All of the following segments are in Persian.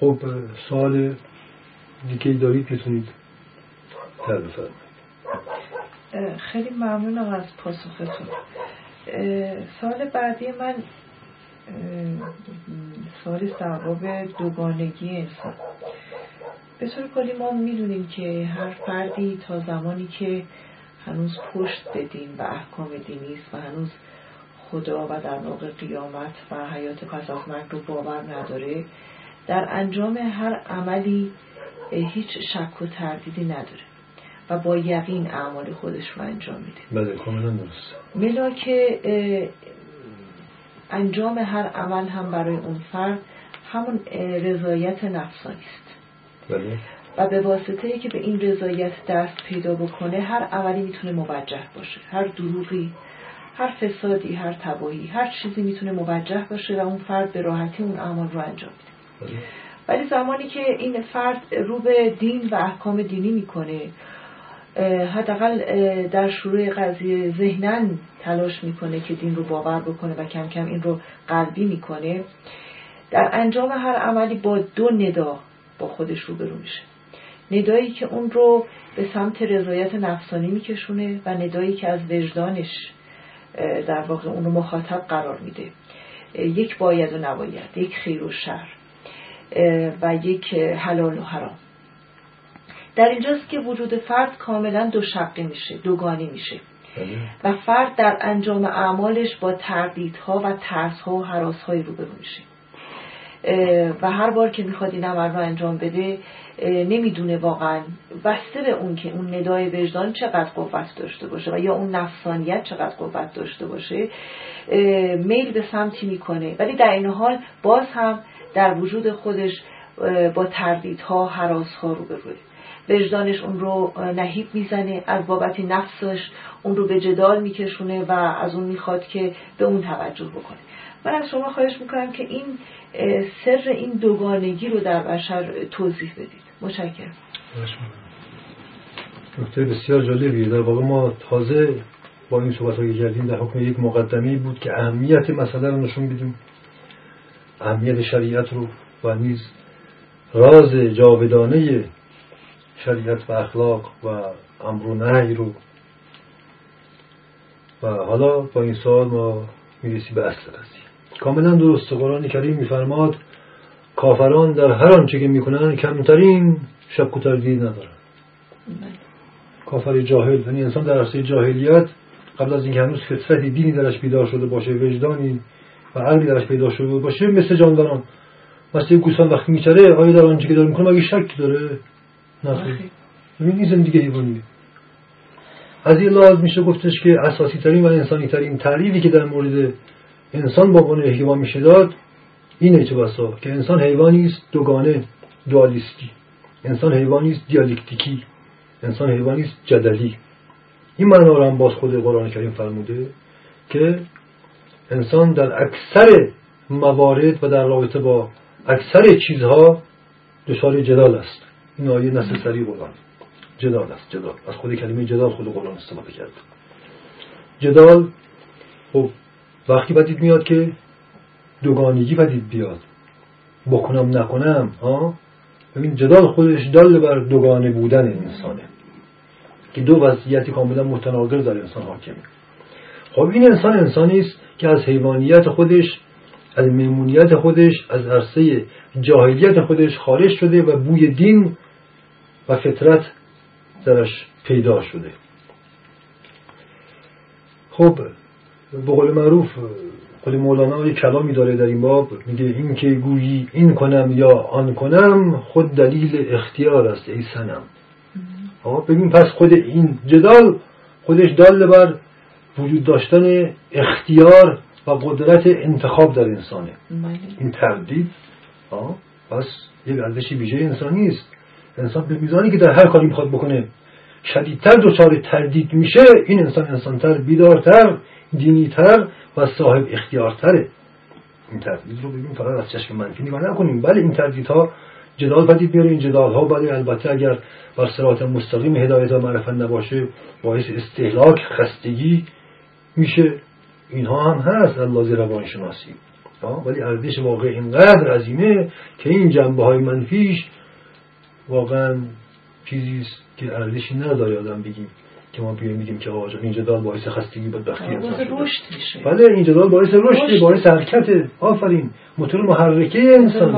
خب سوال دیگه دارید می‌تونید. خیلی ممنونم از پاسختون. سال بعدی من سال در دوگانگی انسان. به طور کلی ما می‌دونیم که هر فردی تا زمانی که هنوز پشت به دین و احکام دینی است و هنوز خدا و در واقع قیامت و حیات پس از مرگ رو باور نداره در انجام هر عملی هیچ شک و تردیدی نداره و با یقین اعمال خودش رو انجام میده بله کاملا درست ملا که انجام هر عمل هم برای اون فرد همون رضایت نفسانی است بله. و به واسطه ای که به این رضایت دست پیدا بکنه هر عملی می‌تونه موجه باشه هر دروغی هر فسادی هر تباهی هر چیزی می‌تونه موجه باشه و اون فرد به راحتی اون اعمال رو انجام میده. ولی زمانی که این فرد رو به دین و احکام دینی می‌کنه حداقل در شروع قضیه ذهنا تلاش می‌کنه که دین رو باور بکنه و کم کم این رو قلبی می‌کنه در انجام هر عملی با دو ندا با خودش روبرو میشه. ندایی که اون رو به سمت رضایت نفسانی میکشونه و ندایی که از وجدانش در واقع اون رو مخاطب قرار میده. یک باید و نباید یک خیر و شر. و یک حلال و حرام. در اینجاست که وجود فرد کاملا دو شقی میشه دوگانی میشه. بله. و فرد در انجام اعمالش با تردیدها و ترسها و حراسهایی روبرو میشه. و هر بار که می‌خواد این عمل رو انجام بده نمی‌دونه واقعا بسته به اون که اون ندای وجدان چقدر قوت داشته باشه و یا اون نفسانیت چقدر قوت داشته باشه میل به سمتی می‌کنه. ولی در این حال باز هم در وجود خودش با تردیدها حراسها روبروه وجدانش اون رو نهیب می‌زنه از بابت نفسش اون رو به جدال میکشونه و از اون می‌خواد که به اون توجه بکنه. من از شما خواهش می‌کنم که این سر این دوگانگی رو در بشر توضیح بدید. متشکرم. نکته بسیار جالبیه. در واقع ما تازه با این صحبت هایی کردیم در حکم یک مقدمی بود که اهمیت مسئله رو نشون بدیم. اهمیت شریعت رو و نیز راز جاودانه شریعت و اخلاق و امر و نهی رو. و حالا با این سوال ما می‌رسی به اصل قضیه. کاملا درست. قرآن کریم میفرماد کافران در هر آنچه که می‌کنن کمترین شک و تردید ندارن کافر جاهل یعنی انسان در عرصه جاهلیت قبل از اینکه هنوز فطرتی دینی درش بیدار شده باشه وجدانی و عقلی درش پیدا شده باشه مثل جانداران. مثل گوسفند وقتی میچره آیا در آنچه که داره می‌کنه مگه شک داره. نه این زندگی حیوانیه از این لحاظ میشه گفتش که اساسی ترین و انسانی ترین تعریفی که در مورد انسان با عنوان حیوان میشه داد اینه چه بسا که انسان حیوانی است دوگانه دوالیستی. انسان حیوانی است دیالکتیکی. انسان حیوانی است جدلی. این معنا رو هم باز خود قرآن کریم فرموده که انسان در اکثر موارد و در رابطه با اکثر چیزها دچار جدال است. این آیه نسل سری قرآن. جدال است جدال. از خود کلمه جدال خود قرآن استفاده کرد. جدال خب وقتی بدید میاد که دوگانگی بدید بیاد. بکنم نکنم ها؟ ببین جدال خودش دل بر دوگانه بودن انسانه. که دو وضعیتی کاملا متناقض در انسان حاکمه. خب این انسان انسانی است که از حیوانیت خودش از میمونیت خودش از عرصه جاهلیت خودش خارج شده و بوی دین و فطرت درش پیدا شده. خب به قول معروف خود مولانا یه کلامی داره در این باب میگه این که گویی این کنم یا آن کنم خود دلیل اختیار است ای سنم ببین پس خود این جدال خودش دال بر وجود داشتن اختیار و قدرت انتخاب در انسانه. بله. این تردید پس یک ارزش ویژه انسانی است. انسان به میزانی که در هر کاری می‌خواد بکنه شدیدتر دچار تردید میشه این انسان انسانتر بیدارتر دینیتر و صاحب اختیارتره. این تردید رو ببین فقط از چشم منفی نگاه نکنیم. بله این تردیدها جدال پدید بیاره این جدال ها بله البته اگر بر صراط مستقیم هدایت و معرفت نباشه باعث استهلاک خستگی میشه. اینها هم هست از روانشناسی ولی ارزش واقع اینقدر عظیمه که این جنبه های منفیش واقعا چیزی است که ارزشی نداره آدم بگیم که ما بیایم میگیم که آقا این جدال باعث خستگی بدبختی انسان شده. بله این جدال باعث رشد باعث حرکت. آفرین. موتور محرکه انسان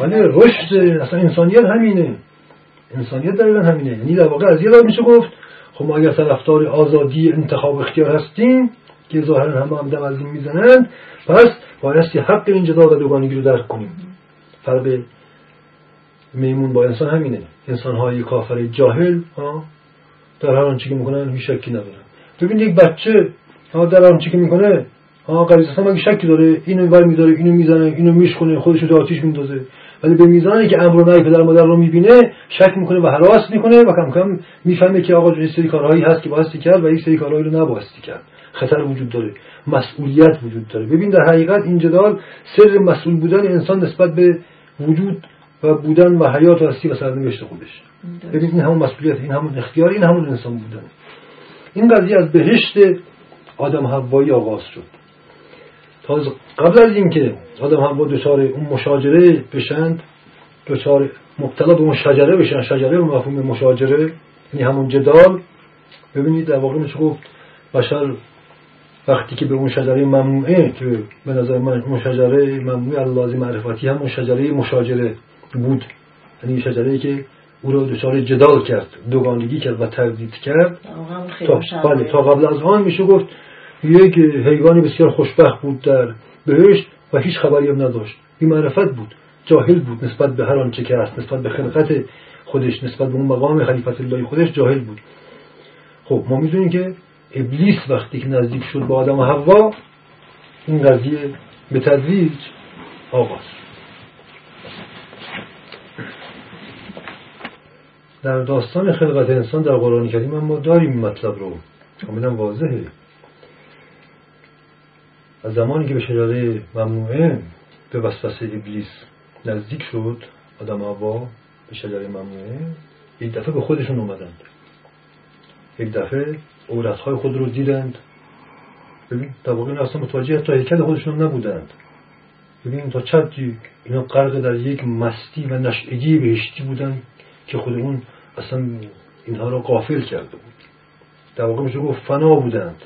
بله رشد اصلا انسانیت همینه. انسانیت دقیقا همینه. یعنی در واقع از یه میشه گفت خب ما اگر طرفدار آزادی انتخاب اختیار هستیم که ظاهرا هم هم دم از این می‌زنند پس بایستی حق این جدال و دوگانگی رو درک کنیم. فرق میمون با انسان همینه. انسان های کافر جاهل ها در هر آنچه که می‌کنن هیچ شکی ندارن. ببین یک بچه ها در هر آنچه که می‌کنه ها قریصا مگه شکی داره؟ اینو ور میداره اینو می‌زنه اینو میشکنه خودش رو آتیش میندازه. ولی به میزانی که امر و پدر مادر رو می‌بینه شک می‌کنه و حراس می‌کنه و کم کم می‌فهمه که آقا این سری کارهایی هست که بایستی کرد و این سری کارهایی رو نبایستی کرد. خطر وجود داره. مسئولیت وجود داره. ببین در حقیقت این جدال سر مسئول بودن انسان نسبت به وجود و بودن و حیات و هستی و سرنوشت خودش. ببین این همون مسئولیت این همون اختیار این همون انسان بودن. این قضیه از بهشت آدم حوایی آغاز شد. تا قبل از اینکه آدم حوا دچار اون مشاجره بشند دچار مبتلا به اون شجره بشن شجره به مفهوم مشاجره یعنی همون جدال ببینید در واقع میشه گفت بشر وقتی که به اون شجره ممنوعه که به نظر من اون شجره ممنوع اللازم معرفتی همون شجره مشاجره بود. یعنی شجره که او را دچار جدال کرد دوگانگی کرد و تردید کرد. تا, بله تا قبل از آن میشه گفت یک حیوان بسیار خوشبخت بود در بهشت و هیچ خبری هم نداشت. معرفت بود جاهل بود نسبت به هر آنچه که هست نسبت به خلقت خودش نسبت به اون مقام خلیفت الله خودش جاهل بود. خب ما می‌دونیم که ابلیس وقتی که نزدیک شد با آدم و حوا این قضیه به تدریج آغاز. در داستان خلقت انسان در قرآن کریم ما داریم مطلب رو. کاملا واضحه. از زمانی که به شجره ممنوعه به وسوسه ابلیس نزدیک شد آدم هوا به شجره ممنوعه یک دفعه به خودشون اومدند. یک دفعه عورتهای خود رو دیدند. ببین در واقع این اصلا متوجه تا هیکل خودشون نبودند. ببین تا چندی اینا غرق در یک مستی و نشعگی بهشتی بودند که خود اون اصلا اینها را قافل کرده بود در واقع میشه گفت فنا بودند.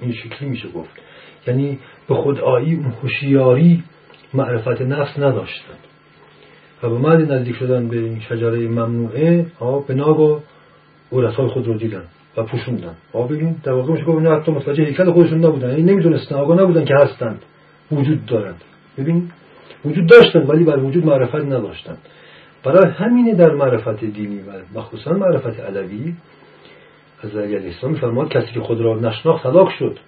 این شکلی میشه گفت. یعنی به خدایی اون هوشیاری معرفت نفس نداشتند و به مرد نزدیک شدن به این شجره ممنوعه به ناگاه عورتهای خود رو دیدن و پوشوندن. آقا ببین در واقع میشه گفت حتی متوجه هیکل خودشون نبودن. یعنی نمی‌دونستن آگاه نبودن که هستند وجود دارند ببین وجود داشتن ولی بر وجود معرفت نداشتند برای همینه در معرفت دینی و مخصوصا معرفت علوی از علیه السلام فرماد کسی که خود را نشناخت هلاک شد.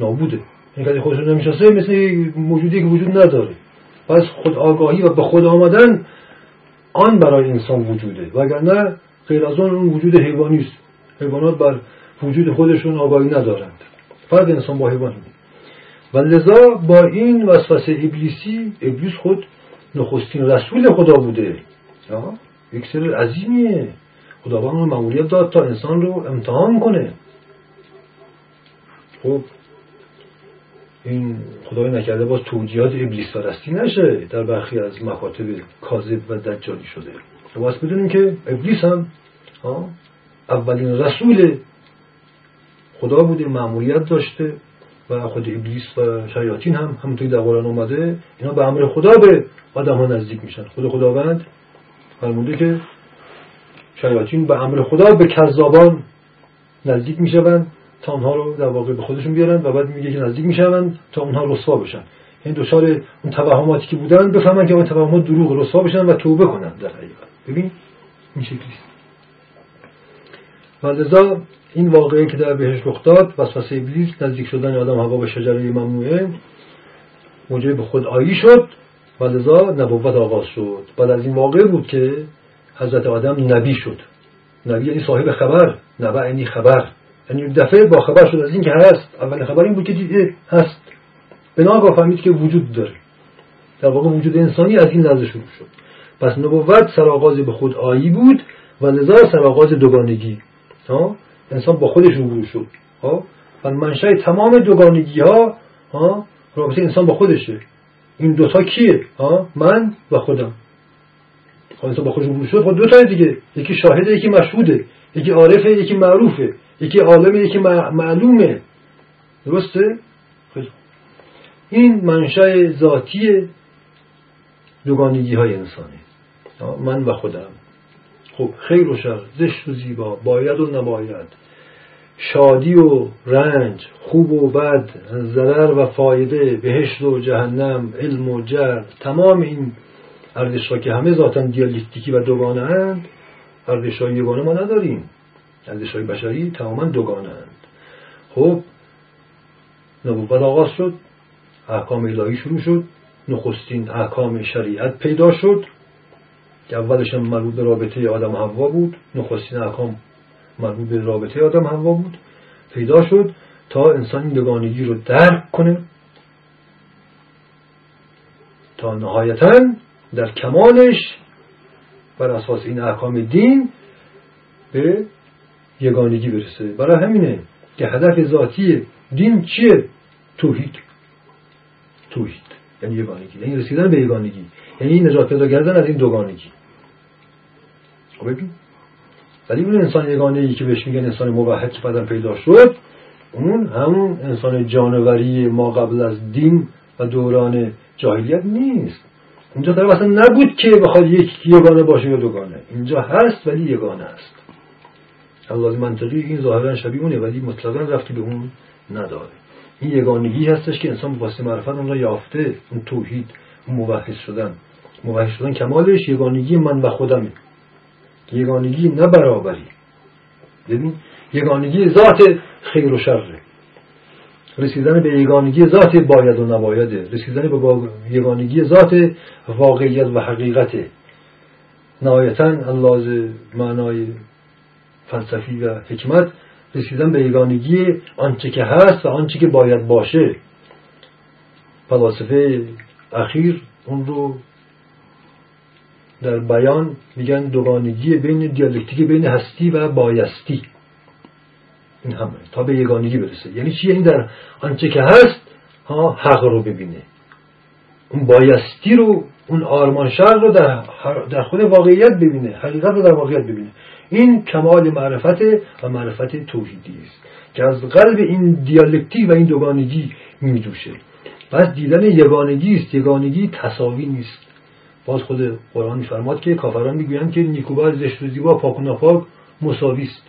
نابوده. این کسی خودش رو نمی‌شناسه مثل موجودی که وجود نداره. پس خود آگاهی و به خود آمدن آن برای انسان وجوده. وگرنه غیر از آن اون وجود حیوانی است. حیوانات بر وجود خودشون آگاهی ندارند. فرد انسان با حیوان. و لذا با این وسوسه ابلیسی ابلیس خود نخستین رسول خدا بوده. یک سر عظیمیه. خداوند معمولیت داد تا انسان رو امتحان کنه. خب این خدای نکرده باز توجیهات ابلیس پرستی نشه در برخی از مکاتب کاذب و دجالی شده. باید بدونیم که ابلیس هم اولین رسول خدا بوده معمولیت داشته و خود ابلیس و شیاطین هم همونطوری در قرآن اومده. اینا به امر خدا به آدم ها نزدیک میشن. خود خداوند فرمونده که شیاطین به امر خدا به کذابان نزدیک می‌شوند. تا اونها رو در واقع به خودشون بیارن و بعد میگه که نزدیک می‌شوند تا اونها رسوا بشن. این دوچار اون توهماتی که بودن بفهمن که اون توهمات دروغ رسوا بشن و توبه کنن در حقیقت. ببین این شکلی و این واقعه که در بهش رخ داد وسوسه ابلیس نزدیک شدن آدم هوا به شجره ممنوعه موجب به خود آیی شد و نبوت آغاز شد. بعد از این واقعه بود که حضرت آدم نبی شد. نبی یعنی صاحب خبر نبع یعنی خبر. یعنی دفعه با خبر شد از این که هست اول خبر این بود که دیده هست. به ناگاه فهمید که وجود داره. در واقع وجود انسانی از این لحظه شروع شد. پس نبوت سرآغاز به خود آیی بود و لذا سرآغاز دوگانگی. ها؟ انسان با خودش روبرو شد. ها؟ و منشأ تمام دوگانگی ها؟ ها رابطه انسان با خودشه. این دوتا کیه؟ ها؟ من و خودم. خب انسان با خودش روبرو شد خب دو دیگه. یکی شاهده یکی مشهوده. یکی عارفه یکی معروفه. یکی عالمه یکی معلومه. درسته؟ این منشأ ذاتی دوگانگی های انسانه من و خودم. خب خیر و شر زشت و زیبا باید و نباید. شادی و رنج خوب و بد ضرر و فایده بهشت و جهنم علم و جر تمام این ارزش که همه ذاتا دیالکتیکی و دوگانه اند ارزش یگانه ما نداریم. ارزش های بشری تماما دوگانه اند خب نبوت آغاز شد احکام الهی شروع شد نخستین احکام شریعت پیدا شد که اولش مربوط به رابطه آدم و حوا بود نخستین احکام مربوط به رابطه آدم حوا بود پیدا شد تا انسان این دوگانگی رو درک کنه تا نهایتا در کمالش بر اساس این احکام دین به یگانگی برسه. برای همینه که هدف ذاتی دین چیه؟ توحید. توحید. یعنی یگانگی. یعنی رسیدن به یگانگی. یعنی نجات پیدا کردن از این دوگانگی. خب ببین. ولی اون انسان یگانه ای که بهش میگن انسان موحد که بعدا پیدا شد اون همون انسان جانوری ما قبل از دین و دوران جاهلیت نیست. اونجا طرف اصلا نبود که بخواد یک یگانه باشه یا دوگانه. اینجا هست ولی یگانه است. الله منطقی این ظاهرا شبیه اونه ولی مطلقا رفتی به اون نداره. این یگانگی هستش که انسان واسه معرفت اون را یافته اون توحید موحد شدن. موحد شدن کمالش یگانگی من و خودمه یگانگی نه برابری. ببین یگانگی ذات خیر و شره. رسیدن به یگانگی ذات باید و نبایده. رسیدن به یگانگی ذات واقعیت و حقیقته. نهایتا الله معنای فلسفی و حکمت رسیدن به یگانگی آنچه که هست و آنچه که باید باشه. فلاسفه اخیر اون رو در بیان میگن دوگانگی بین دیالکتیک بین هستی و بایستی. این همه تا به یگانگی برسه. یعنی چیه این در آنچه که هست ها حق رو ببینه. اون بایستی رو اون آرمان شر رو در, در خود واقعیت ببینه حقیقت رو در واقعیت ببینه. این کمال معرفت و معرفت توحیدی است که از قلب این دیالکتی و این دوگانگی میجوشه پس دیدن یگانگی است یگانگی تصاوی نیست. باز خود قرآن میفرماد که کافران می‌گویند که نیکوبر زشت و زیبا پاک و ناپاک مساوی است.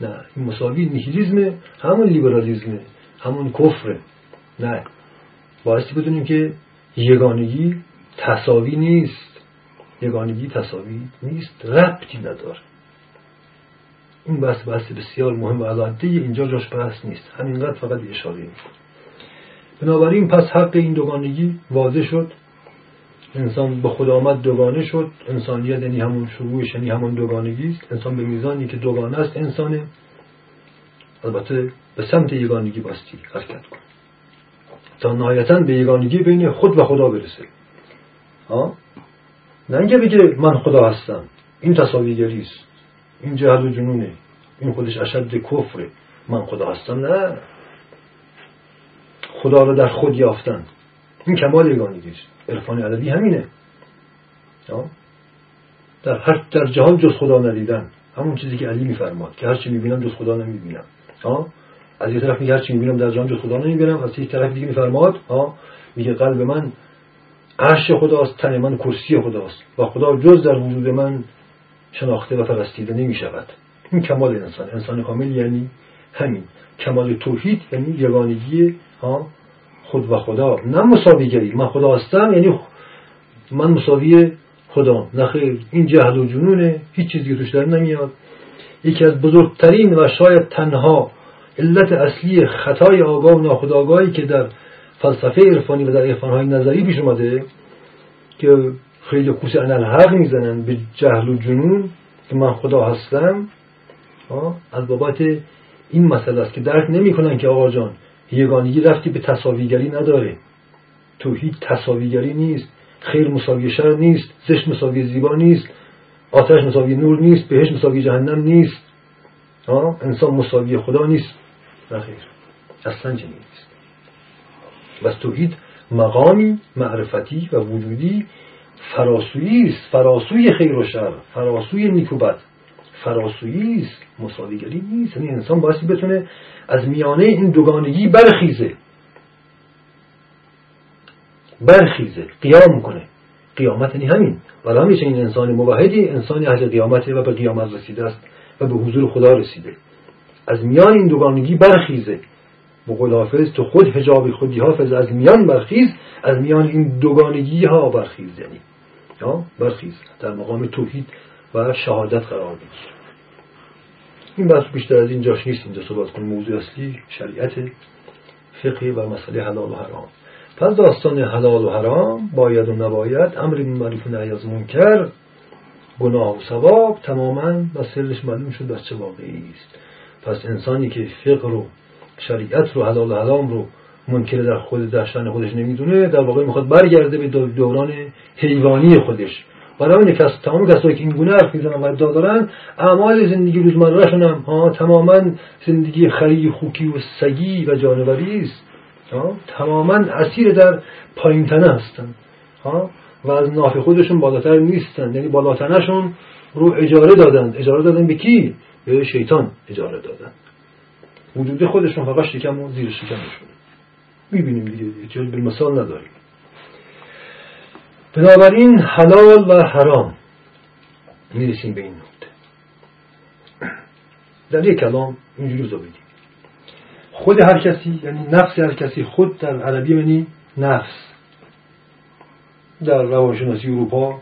نه این مساوی نیهیلیزمه همون لیبرالیزمه همون کفره. نه بایستی بدونیم که یگانگی تصاوی نیست. یگانگی تصاوی نیست ربطی نداره. این بحث بحث بسیار مهم و علاقه اینجا جاش بحث نیست. همینقدر فقط اشاره می‌کنه بنابراین پس حق این دوگانگی واضح شد. انسان به خدا آمد دوگانه شد. انسانیت یعنی همون شروعش یعنی همون دوگانگی است. انسان به میزانی که دوگانه است انسانه البته به سمت یگانگی باستی حرکت کن. تا نهایتا به یگانگی بین خود و خدا برسه. ها نه اینکه بگه من خدا هستم. این تصاویگری است. این جهل و جنونه. این خودش اشد کفره. من خدا هستم نه. خدا رو در خود یافتن. این کمال یگانگی است عرفان عددی همینه. در هر در جهان جز خدا ندیدن. همون چیزی که علی میفرماد که هر چی می‌بینم جز خدا نمی‌بینم. از یه طرف میگه هر چی می‌بینم در جهان جز خدا نمی‌بینم از یک طرف دیگه میفرماد میگه قلب من عرش خداست تن من کرسی خداست. و خدا جز در وجود من شناخته و پرستیده نمی شود این کمال انسان. انسان کامل یعنی همین. کمال توحید یعنی یگانگی خود و خدا. نه مساویگری. من خدا هستم یعنی من مساوی خدا نخیر این جهل و جنونه. هیچ چیزی توش در نمیاد. یکی از بزرگترین و شاید تنها علت اصلی خطای آگاه و ناخداگاهی که در فلسفه عرفانی و در عرفانهای نظری پیش اومده که خیلی کوس الحق می‌زنن به جهل و جنون که من خدا هستم. از بابت این مسئله است که درک نمی‌کنن که آقا جان یگانگی رفتی به تصاویگری نداره. توحید تصاویگری نیست خیر مساوی شر نیست زشت مساوی زیبا نیست آتش مساوی نور نیست بهش مساوی جهنم نیست. انسان مساوی خدا نیست. نه خیر اصلا چنین نیست. بس توحید مقامی معرفتی و وجودی فراسویی است. فراسوی خیر و شر. فراسوی نیکوبت فراسویی است. مساویگری نیست. یعنی انسان بایستی بتونه از میانه این دوگانگی برخیزه. برخیزه. قیام کنه. قیامت یعنی همین. ولی همیشه این انسان موحدی انسان اهل قیامته و به قیامت رسیده است و به حضور خدا رسیده. از میان این دوگانگی برخیزه. بقول حافظ تو خود حجاب خودی حافظ از میان برخیز از میان این دوگانگی ها برخیز. یعنی یا برخیز در مقام توحید و شهادت قرار بگیر این بحث بیشتر از این جاش نیست. اینجا صحبت کنیم موضوع اصلی شریعت فقه و مسئله حلال و حرام. پس داستان حلال و حرام باید و نباید امر معروف و از منکر گناه و ثواب تماما و سرش معلوم شد از چه واقعی است. پس انسانی که فقه رو شریعت رو حلال و حرام رو منکر در خود در شان خودش نمی‌دونه در واقع می‌خواد برگرده به دوران حیوانی خودش. برای کس تمام کسایی که این گونه حرف می‌زنن و ادعا دارن اعمال زندگی روزمرهشون هم ها تماما زندگی خری خوکی و سگی و جانوری است. تماما اسیر در پایین تنه هستن. ها و از ناف خودشون بالاتر نیستن. یعنی بالاتنشون رو اجاره دادن. اجاره دادن به کی؟ به شیطان اجاره دادن. وجود خودشون فقط شکم و زیر شکمشون. می‌بینیم دیگه جای مثال نداریم. بنابراین حلال و حرام. می‌رسیم به این نقطه در یک کلام اینجوری رو بگیم خود هر کسی یعنی نفس هر کسی خود در عربی یعنی نفس. در روانشناسی اروپا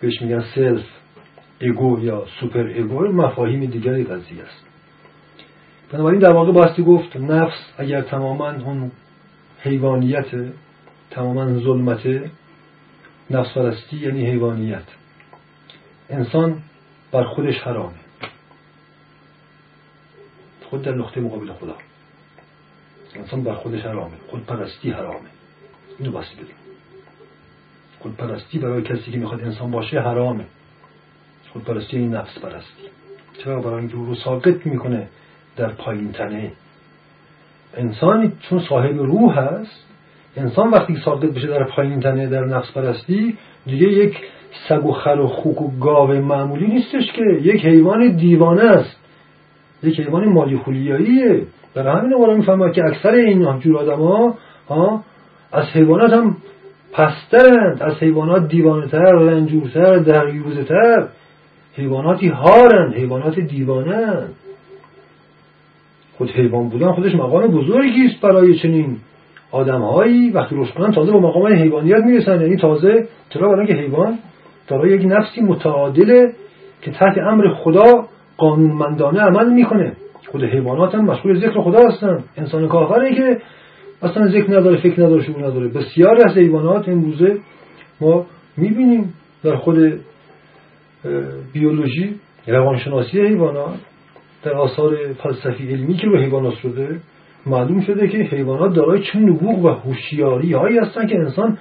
بهش میگن self ego یا super ego مفاهیم دیگری قضیه است. بنابراین در واقع بایستی گفت نفس اگر تماما اون حیوانیت تماما ظلمت نفس پرستی یعنی حیوانیت. انسان بر خودش حرامه. خود در نقطه مقابل خدا. انسان بر خودش حرامه. خود پرستی حرامه. اینو بدیم خود پرستی برای کسی که می‌خواد انسان باشه حرامه. خود پرستی این یعنی نفس پرستی چرا؟ برای اینکه رو ساقط می‌کنه در پایین تنه انسانی چون صاحب روح هست انسان وقتی ساقط بشه در پایین تنه در نفس پرستی دیگه یک سگ و خر و خوک و گاو معمولی نیستش که. یک حیوان دیوانه است. یک حیوان مالی خولیاییه. در همین موارد می‌فهمه که اکثر این جور آدم ها از حیوانات هم پسترند از حیوانات دیوانه تر رنجورتر دریوزه تر حیواناتی هارند حیوانات دیوانه خود حیوان بودن خودش مقام بزرگی است برای چنین آدمهایی وقتی روش کنن تازه با مقام حیوانیت می‌رسن یعنی تازه چرا برای که حیوان دارای یک نفسی متعادله که تحت امر خدا قانونمندانه عمل می‌کنه. خود حیوانات هم مشغول ذکر خدا هستن. انسان کافره که اصلا ذکر نداره فکر نداره شعور نداره. بسیار از حیوانات امروزه ما می‌بینیم در خود بیولوژی روانشناسی حیوانات در آثار فلسفی علمی که به حیوانات شده معلوم شده که حیوانات دارای چه نبوغ و هوشیاری هایی هستن که انسان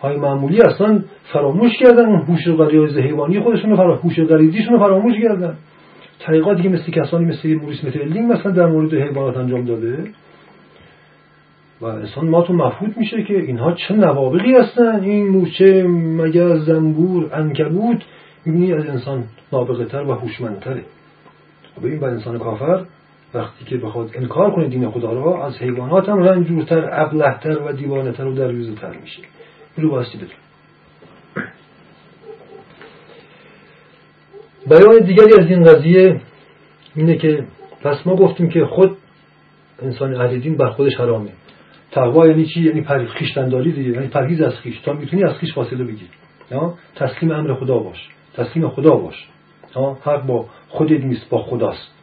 های معمولی اصلا فراموش کردن. اون هوش غریز حیوانی خودشون رو هوش غریزیشون فراموش کردن. طریقاتی که مثل کسانی مثل موریس متلینگ مثلا در مورد حیوانات انجام داده. و انسان ما تو مفهوم میشه که اینها چه نوابقی هستن؟ این موچه مگر زنبور انکبوت؟ می‌بینی از انسان نابغه تر و هوشمندتره. خب این با انسان کافر وقتی که بخواد انکار کنه دین خدا را از حیوانات هم رنجورتر ابلهتر و دیوانهتر و دریوزه تر میشه. این رو باستی بدون بیان دیگری از این قضیه اینه که پس ما گفتیم که خود انسان اهل دین بر خودش حرامه. تقوا یعنی چی؟ یعنی خیشتنداری دیگه یعنی پرهیز از خیش. تا می‌تونی از خیش فاصله بگیر تسلیم امر خدا باش. تسلیم خدا باش. حق با خودت نیست با خداست.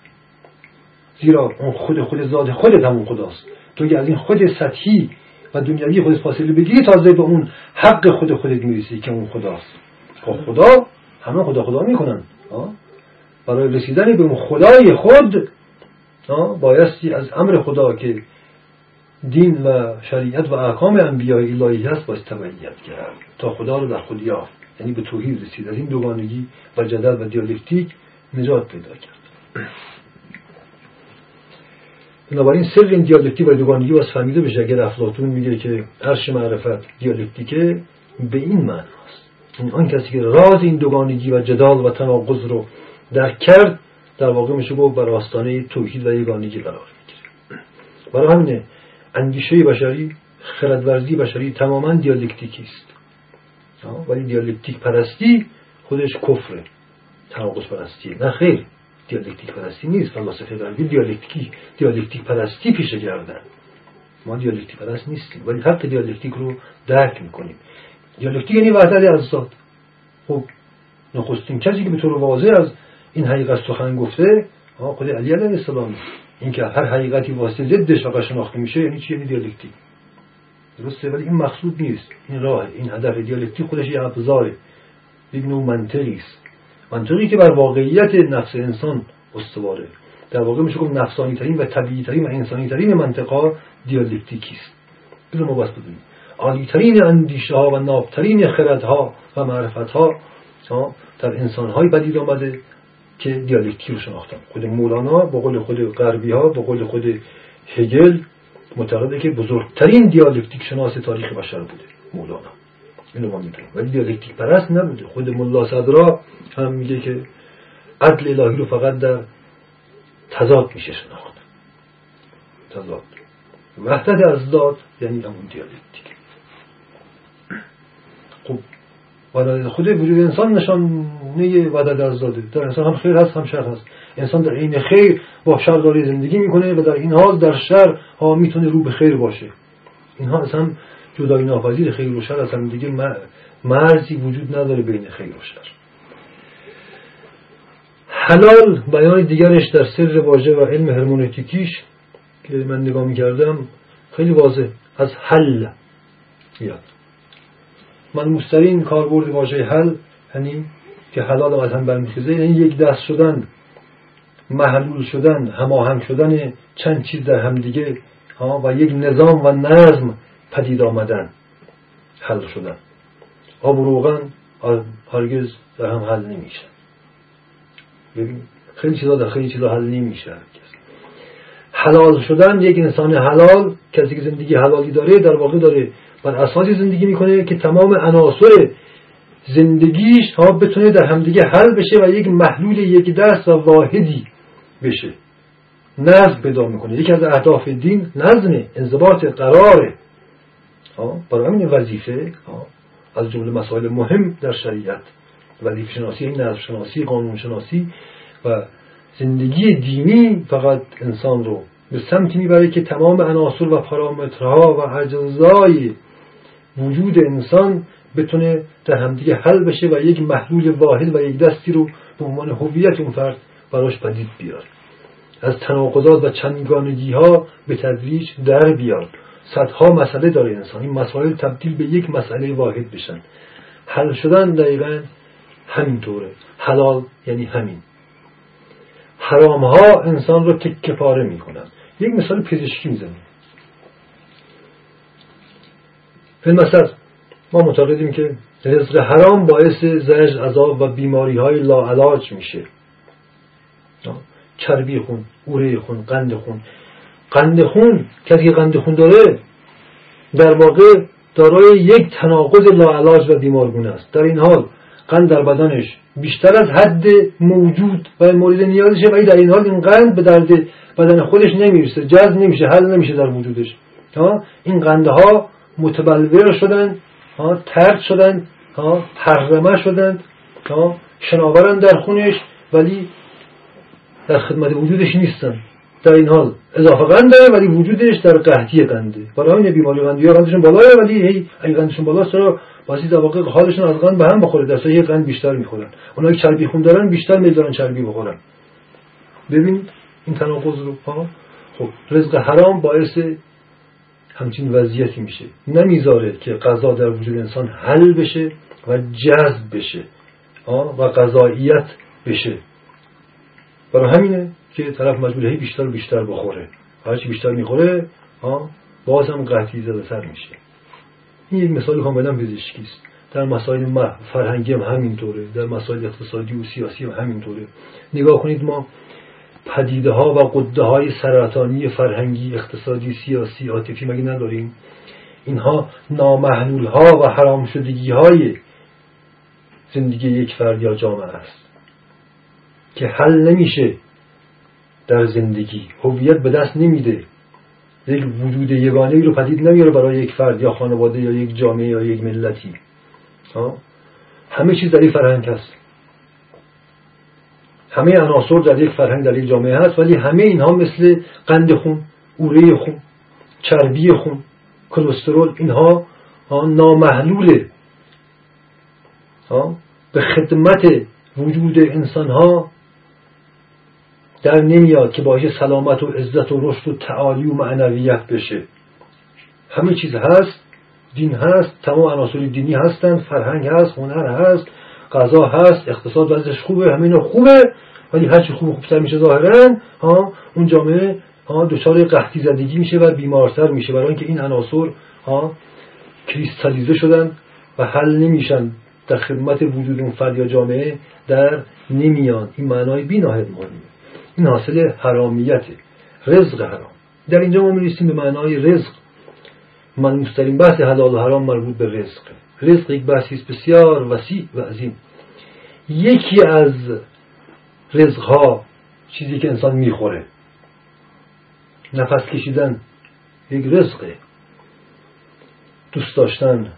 زیرا اون خود خود ذات خودت همون خداست. تو اگه از این خود سطحی و دنیوی خودت فاصله بگیری تازه به اون حق خود خودت می‌رسی که اون خداست. خب خدا همه خدا خدا می‌کنن. برای رسیدن به اون خدای خود بایستی از امر خدا که دین و شریعت و احکام انبیاء الهی هست باید تبعیت کرد تا خدا رو در خود یافت. یعنی به توحید رسید. از این دوگانگی و جدل و دیالکتیک نجات پیدا کرد. بنابراین سر این دیالکتیک و دوگانگی باز فهمیده بشه اگر افلاطون میگه که عرش معرفت دیالکتیکه به این معناست این آن کسی که راز این دوگانگی و جدال و تناقض رو درک کرد در واقع میشه گفت بر آستانه توحید و یگانگی قرار می‌گیره. برای همینه اندیشه بشری خردورزی بشری تماما دیالکتیکی است. ولی دیالکتیک پرستی خودش کفره. تناقض پرستی. نه خیر. دیالکتیک پرستی نیست فلاسفه غربی دیالکتیکی دیالکتیک پرستی پیشه کردن ما دیالکتیک پرست نیستیم ولی حق دیالکتیک رو درک می‌کنیم دیالکتیک یعنی وحدت اضداد خب نخستین کسی که به طور واضح از این حقیقت سخن گفته خود علی علیه السلام اینکه هر حقیقتی واسه ضدش فقط شناخته میشه یعنی چی یعنی دیالکتیک درسته ولی این مقصود نیست این راه این هدف دیالکتیک خودش یه ابزاره یک منطقی است منطقی که بر واقعیت نفس انسان استواره. در واقع میشه گفت نفسانی ترین و طبیعی ترین و انسانی ترین منطقه دیالکتیکی است. بذار ما بس بدونیم. عالی ترین اندیشه ها و نابترین خردها و معرفت ها در انسان های پدید آمده که دیالکتیک رو شناختن. خود مولانا به قول خود غربی ها به قول خود هگل معتقده که بزرگترین دیالکتیک شناس تاریخ بشر بوده مولانا. اینو ما می‌دونیم. ولی دیالکتیک پرست نبوده. خود ملا صدرا هم میگه که عدل الهی رو فقط در تضاد میشه شناخت. تضاد. وحدت از ذات یعنی همون دیالکتیک. خب وحدت خود وجود انسان نشانه وحدت از ذاته. در انسان هم خیر هست هم شر هست. انسان در این خیر با شر داری زندگی می‌کنه و در این حال در شر ها می‌تونه رو به خیر باشه. اینها اصلا جدایی ناپذیر خیر و شر اصلا دیگه مرزی وجود نداره بین خیر و شر. حلال بیان دیگرش در سر واژه و علم هرمونتیکیش که من نگاه می‌کردم خیلی واضح. از حل من مسترین کاربرد واژه حل یعنی که حلال از هم برمیخیزه یعنی یک دست شدن محلول شدن هماهنگ شدن چند چیز در همدیگه و یک نظام و نظم پدید آمدن حل شدن. آب و روغن هرگز در هم حل نمیشن خیلی چیزا در خیلی چیزا حل نمیشه. حلال شدن یک انسان حلال کسی که زندگی حلالی داره در واقع داره بر اساسی زندگی می‌کنه که تمام عناصر زندگیش ها بتونه در همدیگه حل بشه و یک محلول یک دست و واحدی بشه. نظم پیدا می‌کنه. یکی از اهداف دین نظم انضباط قراره برای همین وظیفه از جمله مسائل مهم در شریعت. وظیفه شناسی نظم شناسی قانون شناسی و زندگی دینی فقط انسان رو به سمتی می‌بره که تمام عناصر و پارامترها و اجزای وجود انسان بتونه در همدیگه حل بشه و یک محلول واحد و یک دستی رو به عنوان هویت اون فرد براش پدید بیاد از تناقضات و چندگانگی ها به تدریج در بیاد. صدها مسئله داره انسان. این مسائل تبدیل به یک مسئله واحد بشن حل شدن دقیقا همینطوره. حلال یعنی همین. حرام ها انسان رو تکه پاره می‌کنن. یک مثال پزشکی می‌زنیم. مثلا ما معتقدیم که رزق حرام باعث زجر عذاب و بیماری های لاعلاج میشه. چربی خون اوره خون قند خون قند خون کسی که قند خون داره در واقع دارای یک تناقض لاعلاج و بیمارگونه است. در این حال قند در بدنش بیشتر از حد موجود و مورد نیازشه ولی در این حال این قند به درد بدن خودش نمی‌رسه جذب نمیشه حل نمیشه در وجودش. این قندها متبلور شدن ترد شدن پرمه شدن شناورن در خونش ولی در خدمت وجودش نیستن. در این حال اضافه قند داره ولی وجودش در قحطی قنده. برای این بیماری قندی ها قندشون بالاه ولی هی اگه قندشون بالاست چرا باسی در واقع حالشون از قند به هم بخوره؟ در یه قند بیشتر می‌خورن. اونایی که چربی خون دارن بیشتر میل دارن چربی بخورن. ببین این تناقض رو خب رزق حرام باعث همچین وضعیتی میشه. نمی‌ذاره که غذا در وجود انسان حل بشه و جذب بشه و غذاییت بشه. برای همینه که طرف مجبوره بیشتر و بیشتر بخوره. هرچی بیشتر می‌خوره باز هم قطعی زده سر میشه. این یک مثال کاملا پزشکی است در مسائل فرهنگی هم همینطوره. در مسائل اقتصادی و سیاسی هم همینطوره. نگاه کنید ما پدیده ها و قده های سرطانی فرهنگی اقتصادی سیاسی عاطفی مگه نداریم؟ اینها نامحلول ها و حرام شدگی های زندگی یک فرد یا جامعه است. که حل نمیشه در زندگی. هویت به دست نمیده. یک وجود یگانه ای رو پدید نمیاره برای یک فرد یا خانواده یا یک جامعه یا یک ملتی. همه چیز در این فرهنگ هست. همه عناصر در یک فرهنگ در یک جامعه هست ولی همه اینها مثل قند خون اوره خون چربی خون کلسترول اینها نامحلوله به خدمت وجود انسان ها در نمیاد که باعث سلامت و عزت و رشد و تعالی و معنویت بشه. همه چیز هست دین هست تمام عناصر دینی هستند فرهنگ هست هنر هست غذا هست اقتصاد وضعش خوبه همه اینا خوبه ولی هرچی خوب خوبتر میشه ظاهرا ها اون جامعه ها دچار قحطی زدگی میشه و بیمارتر میشه. برای اینکه این عناصر ها کریستالیزه شدن و حل نمیشن در خدمت وجود اون فرد یا جامعه در نمیان. این معنای بیناهت مهمه. این حاصل حرامیته رزق حرام. در اینجا ما می‌رسیم به معنای رزق. ملموسترین بحث حلال و حرام مربوط به رزق. رزق یک بحثی بسیار وسیع و عظیم. یکی از رزقها چیزی که انسان می‌خوره. نفس کشیدن یک رزقه دوست داشتن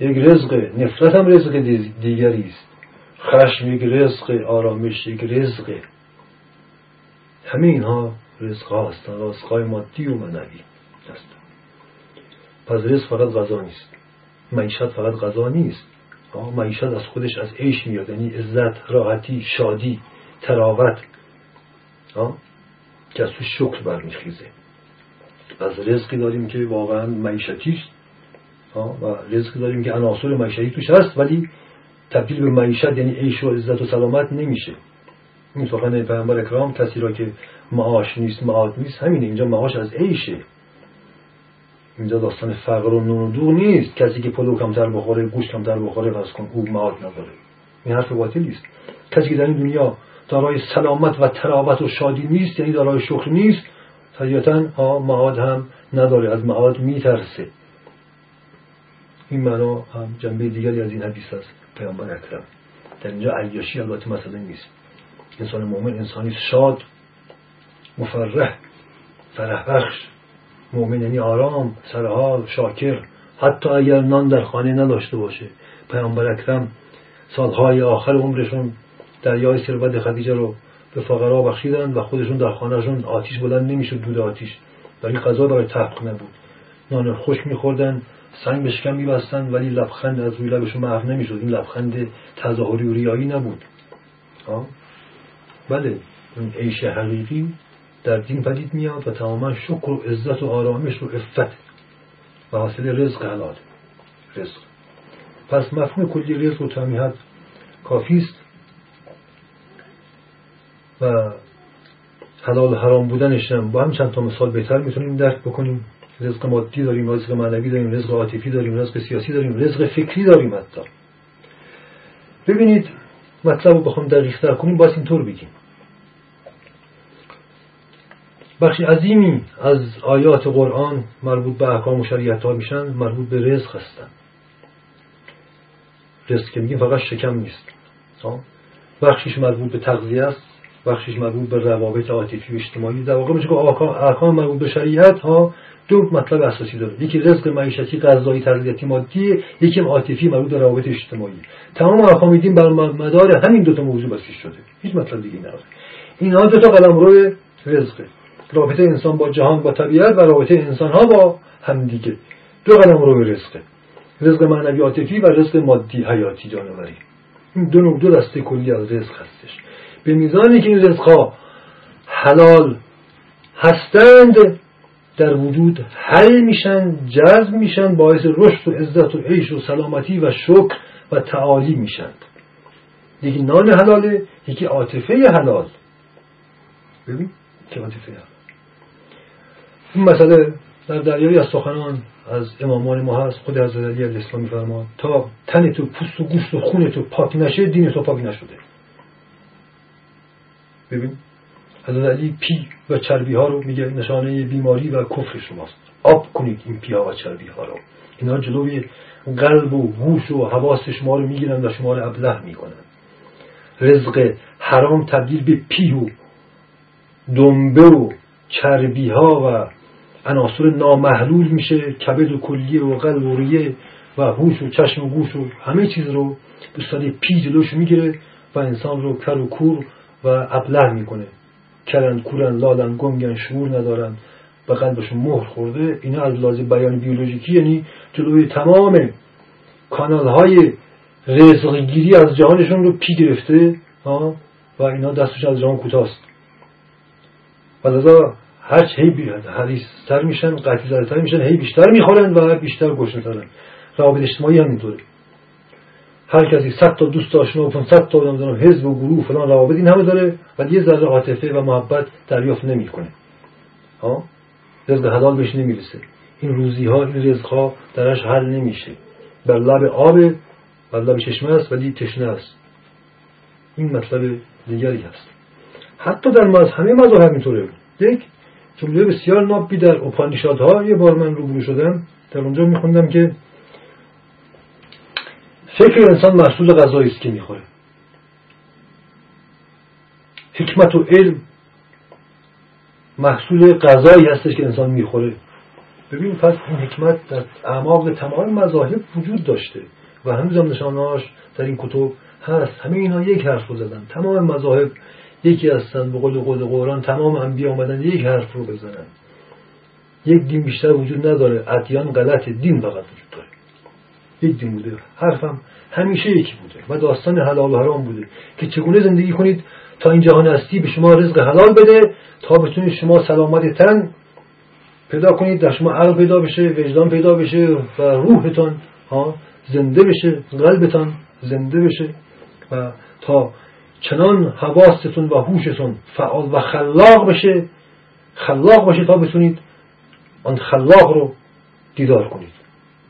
یک رزقه نفرت هم رزق دیگری است. خشم یک رزق. آرامش یک رزقه همه اینها رزق هستند رزق های مادی و معنوی هستند پس رزق فقط غذا نیست. معیشت فقط غذا نیست. معیشت از خودش از عیش میاد یعنی عزت راحتی شادی تراوت. که از تو شکر برمیخیزه. از رزقی داریم که واقعا معیشتی است. و رزقی داریم که عناصر معیشتی توش هست ولی تبدیل به معیشت یعنی عیش و عزت و سلامت نمیشه. این سخن پیامبر اکرام کسی را که معاش نیست معاد نیست همینه. اینجا معاش از عیشه. اینجا داستان فقر و نون و دو نیست. کسی که پلو کمتر بخوره گوشت کمتر بخوره فرض کن او معاد نداره. این حرف باطلی است. کسی که در این دنیا دارای سلامت و تراوت و شادی نیست یعنی دارای شکر نیست طبیعتا ها معاد هم نداره. از معاد میترسه. این معنا هم جنبه دیگری از این حدیث است پیامبر اکرم. در اینجا عیاشی البته مسئله نیست. انسان مؤمن انسانی شاد مفرح فرح بخش مؤمن یعنی آرام سرحال شاکر. حتی اگر نان در خانه نداشته باشه. پیامبر اکرم سالهای آخر عمرشون دریای ثروت خدیجه رو به فقرا بخشیدن و خودشون در خانهشون آتیش بلند نمی‌شد دود آتیش. ولی غذا برای تحقیق نبود. نان خشک میخوردن سنگ به شکم میبستن ولی لبخند از روی لبشون محو نمی‌شد. این لبخند تظاهری و ریایی نبود. بله این عیش حقیقی در دین پدید میاد و تماما شکر و عزت و آرامش و افت و حاصل رزق حلال. رزق. پس مفهوم کلی رزق و تمیحت کافی است و حلال و حرام بودنش با هم چند تا مثال بهتر می‌تونیم درک بکنیم. رزق مادی داریم رزق معنوی داریم رزق عاطفی داریم رزق سیاسی داریم رزق فکری داریم حتی. ببینید مطلب رو بخوام دقیق کنیم باید اینطور بگیم. بخش عظیمی از آیات قرآن مربوط به احکام و شریعت ها میشن مربوط به رزق هستن. رزق که میگیم فقط شکم نیست. بخشش مربوط به تغذیه است بخشش مربوط به روابط عاطفی و اجتماعی. در واقع میشه که احکام مربوط به شریعت ها دو مطلب اساسی داره. یکی رزق معیشتی غذایی تغذیتی مادی یکی عاطفی مربوط به روابط اجتماعی. تمام احکام دین بر مدار همین دو تا موضوع بسیج شده. هیچ مطلب دیگه نداره. اینها دو تا قلمرو رزقه. رابطه انسان با جهان با طبیعت و رابطه انسان ها با همدیگه دو قلمرو رزقه رزق. معنوی عاطفی و رزق مادی حیاتی جانوری. این دو دو دسته کلی از رزق هستش. به میزانی که این رزق حلال هستند در وجود حل میشن جذب میشن باعث رشد و عزت و عیش و سلامتی و شکر و تعالی میشن. یکی نان حلاله یکی عاطفه حلال. ببین که عاطفه حلال. این مسئله در دریایی از سخنان از امامان ما هست خود حضرت علی الاسلام میفرمان تا تن تو پوست و گوشت و خون تو پاک نشه دین تو پاک نشده. ببین حضرت علی پی و چربی ها رو میگه نشانه بیماری و کفر شماست. آب کنید این پیا و چربی ها رو. اینا جلوی قلب و گوش و حواس شما رو می‌گیرن و شما رو ابله می‌کنن. رزق حرام تبدیل به پی و دنبه و چربی ها و عناصر نامحلول میشه کبد و کلیه و قلب و ریه و هوش و چشم و گوش و همه چیز رو به پی جلوش می‌گیره و انسان رو کر و کور و ابله می‌کنه. کرن کورن لالن گنگن شعور ندارن. به قلبشون مهر خورده. اینا از لازم بیان بیولوژیکی یعنی جلوی تمام کانال های رزقگیری از جهانشون رو پی گرفته و اینا دستش از جهان کوتاست. و لذا هر هی سر میشن قطعی زدتر میشن هی بیشتر می‌خورن و بیشتر میترن روابط اجتماعی همینطوره. هر کسی صد تا دوست آشنا و 500 تا نمی‌دونم حزب و گروه فلان روابط این همه داره ولی یه ذره عاطفه و محبت دریافت نمی‌کنه. ها؟ رزق حلال بهش نمی‌رسه. این روزی ها این رزق ها درش حل نمیشه. بر لب آب بر لب چشمه است ولی تشنه است. این مطلب دیگری هست. حتی در مز همه مذاهب اینطوره یک جمله بسیار نابی در ها یه بار من روبرو شدم در اونجا میخوندم که فکر انسان محصول غذایی است که می‌خوره. حکمت و علم محصول غذایی هستش که انسان می‌خوره. ببین پس این حکمت در اعماق تمام مذاهب وجود داشته و هنوز هم نشانهاش در این کتب هست. همه اینا یک حرف رو زدن. تمام مذاهب یکی هستن به قول قول قرآن تمام انبیا آمدن یک حرف رو بزنن. یک دین بیشتر وجود نداره. ادیان غلط دین فقط وجود داره. یک دین بوده. حرفم همیشه یکی بوده. و داستان حلال و حرام بوده. که چگونه زندگی کنید تا این جهان هستی به شما رزق حلال بده تا بتونید شما سلامت تن پیدا کنید در شما عقل پیدا بشه وجدان پیدا بشه و روحتان ها زنده بشه قلبتان زنده بشه. و تا چنان حواستون و هوشتون فعال و خلاق بشه خلاق باشه تا بتونید آن خلاق رو دیدار کنید.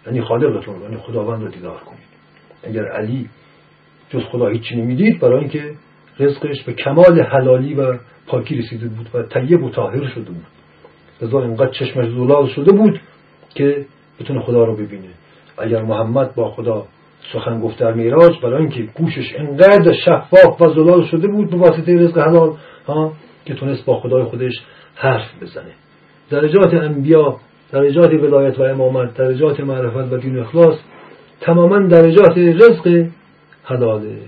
یعنی خالقتون یعنی خداوند رو دیدار کنید. اگر علی جز خدا هیچی نمی‌دید برای اینکه رزقش به کمال حلالی و پاکی رسیده بود و طیب و طاهر شده بود. لذا اینقدر چشمش زلال شده بود که بتونه خدا رو ببینه. اگر محمد با خدا سخن گفت در میراج برای اینکه گوشش انقدر شفاف و زلال شده بود به واسطه رزق حلال ها که تونست با خدای خودش حرف بزنه. درجات انبیا درجات ولایت و امامت درجات معرفت و دین اخلاص تماما درجات رزق حلاله.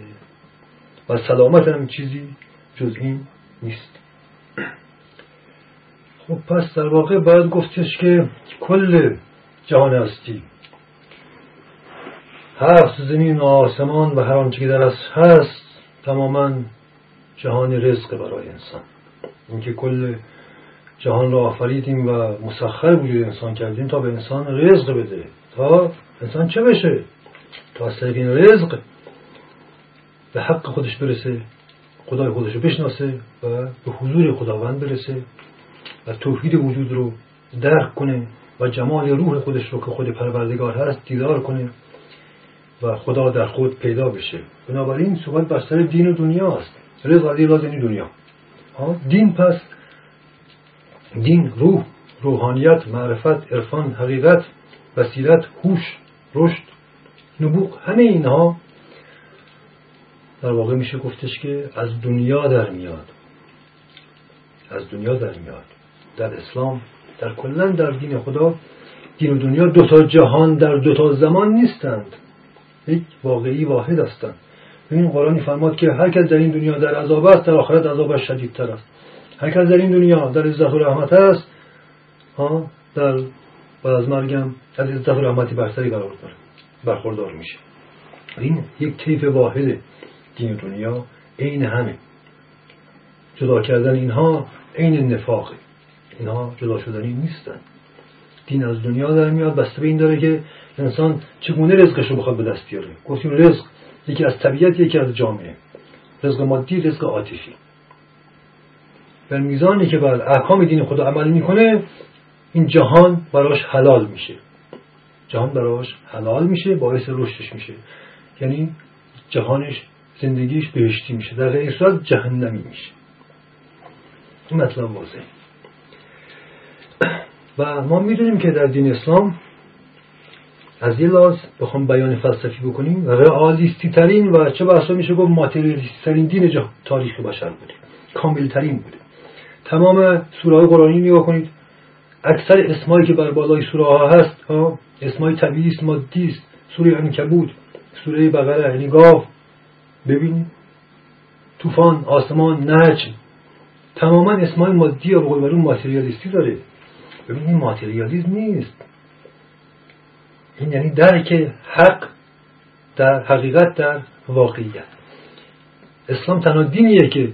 و سلامت هم چیزی جز این نیست. خب پس در واقع باید گفتش که کل جهان هستی. هفت زمین و آسمان و هر آنچه که در از هست تماما جهان رزق برای انسان. اینکه کل جهان را آفریدیم و مسخر وجود انسان کردیم تا به انسان رزق بده. تا انسان چه بشه؟ تا از این رزق به حق خودش برسه خدای خودش رو بشناسه و به حضور خداوند برسه و توحید وجود رو درک کنه و جمال روح خودش رو که خود پروردگار هست دیدار کنه. و خدا در خود پیدا بشه. بنابراین صحبت بر سر دین و دنیا است. رزق از یعنی دنیا. دین پس دین روح روحانیت معرفت عرفان حقیقت بصیرت هوش رشد نبوغ همه اینها در واقع میشه گفتش که از دنیا در میاد. از دنیا در میاد. در اسلام در کلا در دین خدا دین و دنیا دو تا جهان در دو تا زمان نیستند. یک واقعی واحد هستند این قرآن فرماد که هر کس در این دنیا در عذاب است در آخرت عذابش شدیدتر است. هر کس در این دنیا در عزت و رحمت است ها در بعد از مرگم از عزت و رحمتی بر سری قرار داره برخوردار میشه. این یک طیف واحد دین دنیا عین همه. جدا کردن اینها عین نفاقه. اینها جدا شدنی نیستن. دین از دنیا در میاد بسته به این داره که انسان چگونه رزقش رو بخواد به دست بیاره؟ گفتیم رزق یکی از طبیعت یکی از جامعه. رزق مادی رزق عاطفی در میزانی که بر احکام دین خدا عمل می‌کنه این جهان براش حلال میشه. جهان براش حلال میشه باعث رشدش میشه. یعنی جهانش زندگیش بهشتی میشه. در غیر صورت جهنمی میشه. این مطلب واضح و ما می‌دونیم که در دین اسلام از یه لاز بخوام بیان فلسفی بکنیم. رئالیستی ترین و چه بحثا میشه گفت ماتریالیستی ترین دین تاریخ بشر بوده. کامل ترین بوده. تمام سوره قرآنی نگاه کنید. اکثر اسمایی که بر بالای سوره ها هست اسمای طبیعی است مادی است. سوره عنکبوت سوره بقره یعنی گاو ببینید. طوفان آسمان نجم تماما اسمای مادی و بقول ماتریالیستی داره. ببینید این نیست. این یعنی درک حق در حقیقت در واقعیت. اسلام تنها دینیه که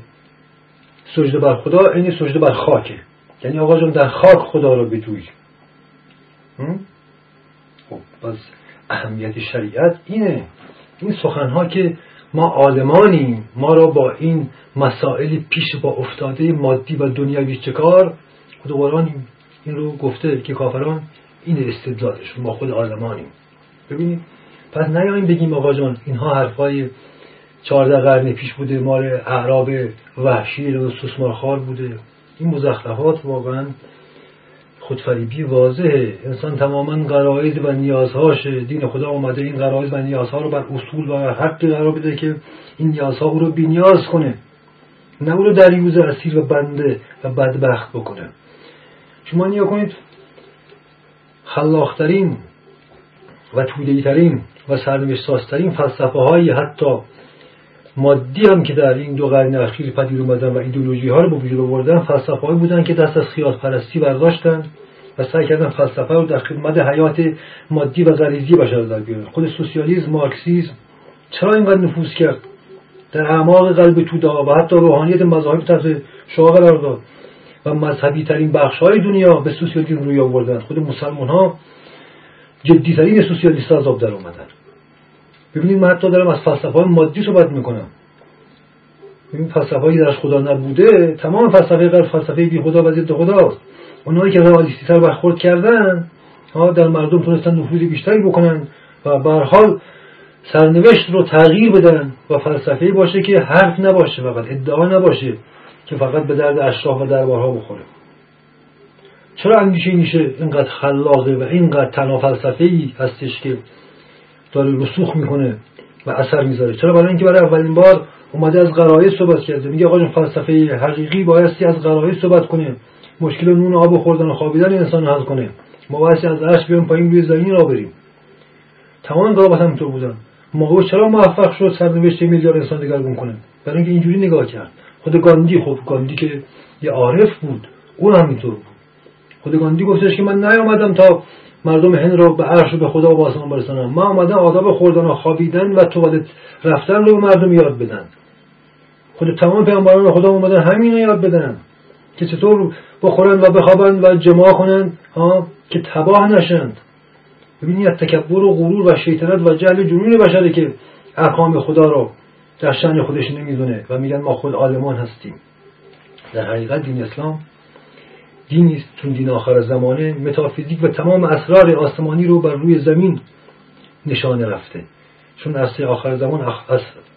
سجده بر خدا این سجده بر خاکه. یعنی آقا جان در خاک خدا رو بجوی خب باز اهمیت شریعت اینه. این سخنها که ما عالمانیم ما را با این مسائل پیش با افتاده مادی و دنیوی چکار؟ خود قرآن این رو گفته که کافران این استدلالش ما خود عالمانیم ببینید پس نیاییم بگیم آقا جان اینها حرفای چهارده قرن پیش بوده مال اعراب وحشی و سوسمارخار بوده. این مزخرفات واقعا خودفریبی واضحه. انسان تماما قرائز و نیازهاش دین خدا آمده این قرائز و نیازها رو بر اصول و حق قرار بده که این نیازها او رو بینیاز کنه. نه او رو دریوز اسیر و بنده و بدبخت بکنه. شما نیا کنید خلاقترین و تودهیترین و سرنوشت سازترین فلسفه های حتی مادی هم که در این دو قرن اخیر پدید اومدن و ایدولوژی ها رو به وجود آوردن فلسفه بودن که دست از خیال پرستی برداشتن و سعی کردن فلسفه رو در خدمت حیات مادی و غریزی بشر در بیارن. خود سوسیالیسم مارکسیسم چرا اینقدر نفوذ کرد؟ در اعماق قلب توده و حتی روحانیت مذاهب تحت شعا قرار داد. و مذهبی ترین بخش های دنیا به سوسیالیسم روی آوردن. خود مسلمان ها جدی ترین سوسیالیست عذاب در اومدن. ببینید من حتی دارم از فلسفه های مادی صحبت می‌کنم. ببین فلسفه هایی درش خدا نبوده تمام فلسفه غیر فلسفه بی خدا و ضد خداست اونایی که رئالیستی تر برخورد کردن ها در مردم تونستن نفوذ بیشتری بکنن و به حال سرنوشت رو تغییر بدن و فلسفه باشه که حرف نباشه فقط ادعا نباشه. که فقط به درد اشراف و دربارها بخوره. چرا اندیشه میشه اینقدر خلاقه و اینقدر تنها فلسفه ای هستش که داره رسوخ می‌کنه و اثر می‌ذاره؟ چرا برای اینکه برای اولین بار اومده از قرائز صحبت کرده؟ میگه آقا فلسفه حقیقی بایستی از قرائز صحبت کنه. مشکل نون آب خوردن و خوابیدن انسان حل کنه. ما بایستی از عرش بیایم پایین روی زمین را بریم. تمام انقلابات همینطور بودن. ما چرا موفق شد سرنوشت میلیارد انسان دگرگون کنه؟ برای اینکه اینجوری نگاه کرد. خود گاندی خب گاندی که یه عارف بود اون همینطور بود. خود گاندی گفتش که من نیامدم تا مردم هند رو به عرش و به خدا و آسمان برسانم. من آمدم آداب خوردن و خوابیدن و توالت رفتن رو به مردم یاد بدن. خود تمام پیامبران خدا اومدن همین رو یاد بدن که چطور بخورن و بخوابن و جماع کنن ها که تباه نشند ببینید تکبر و غرور و شیطنت و جهل جنون بشره که احکام خدا رو در شن خودش نمی‌دونه و میگن ما خود عالمان هستیم. در حقیقت دین اسلام دینی است چون دین آخر زمانه متافیزیک و تمام اسرار آسمانی رو بر روی زمین نشانه رفته. چون عرصه آخر زمان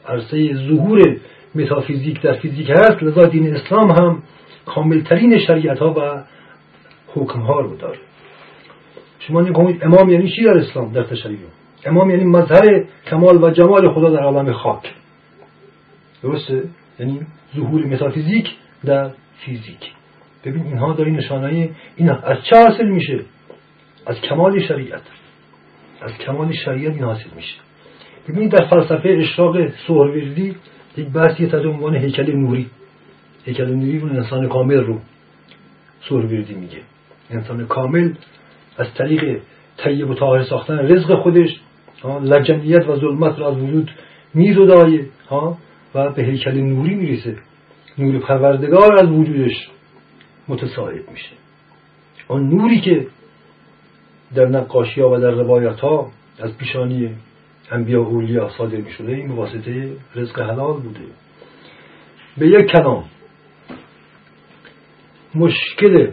عرصه ظهور متافیزیک در فیزیک هست لذا دین اسلام هم کاملترین شریعت ها و حکم ها رو داره. شما نگوید امام یعنی چی در اسلام؟ در تشریع امام یعنی مظهر کمال و جمال خدا در عالم خاک. درسته؟ یعنی ظهور متافیزیک در فیزیک. ببین اینها داری نشانه این از چه حاصل میشه؟ از کمال شریعت. از کمال شریعت این حاصل میشه. ببینید در فلسفه اشراق سهروردی یک بحثی تحت عنوان هیکل نوری. هیکل نوری رو انسان کامل رو سهروردی میگه. انسان کامل از طریق طیب و طاهر ساختن رزق خودش لجنیت و ظلمت رو از وجود میزدایه ها و به هیکل نوری می‌رسه. نور پروردگار از وجودش متساعد میشه. آن نوری که در نقاشی ها و در روایت ها از پیشانی انبیا اولیا صادر می شده این واسطه رزق حلال بوده. به یک کلام مشکل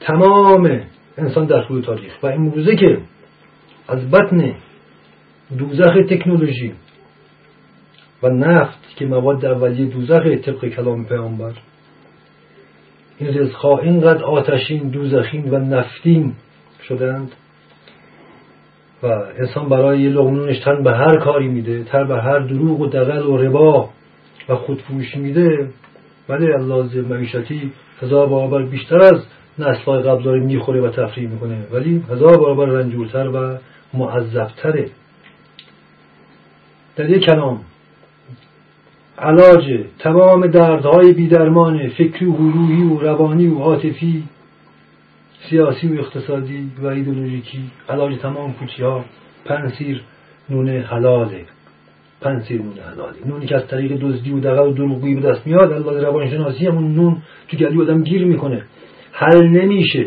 تمام انسان در طول تاریخ و این موزه که از بطن دوزخ تکنولوژی و نفت که مواد اولیه دوزخ طبق کلام پیامبر. این رزقها اینقدر آتشین دوزخین و نفتین شدند و انسان برای یه لغمونش تن به هر کاری میده تر به هر دروغ و دقل و ربا و خودفروشی میده. ولی الله معیشتی هزار برابر بیشتر از نسلهای قبل داره می‌خوره و تفریح می‌کنه. ولی هزار برابر رنجورتر و معذبتره. در یک کلام علاج تمام دردهای بیدرمان فکری و روحی و روانی و عاطفی سیاسی و اقتصادی و ایدولوژیکی. علاج تمام پوچی ها پنسیر نون حلاله. پنسیر نون حلاله. نونی که از طریق دزدی و دقل و دروغگویی به دست میاد البته روانشناسی همون نون تو گلوی آدم گیر می‌کنه. حل نمیشه.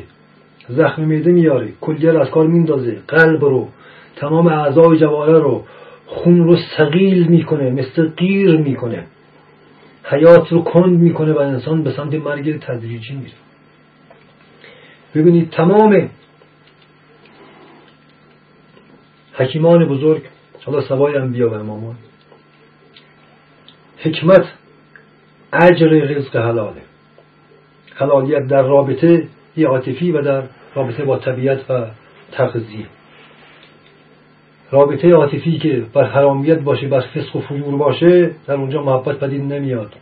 زخم میده میاره کلیه از کار میندازه. قلب رو تمام اعضای جواره رو خون رو سقیل می‌کنه مثل قیر می‌کنه. حیات رو کند می‌کنه و انسان به سمت مرگ تدریجی میره. ببینید تمام حکیمان بزرگ حالا سوای انبیا و امامان حکمت اجر رزق حلاله. حلالیت در رابطه عاطفی و در رابطه با طبیعت و تغذیه. رابطه عاطفی که بر حرامیت باشه بر فسق و فجور باشه در اونجا محبت پدید نمیاد.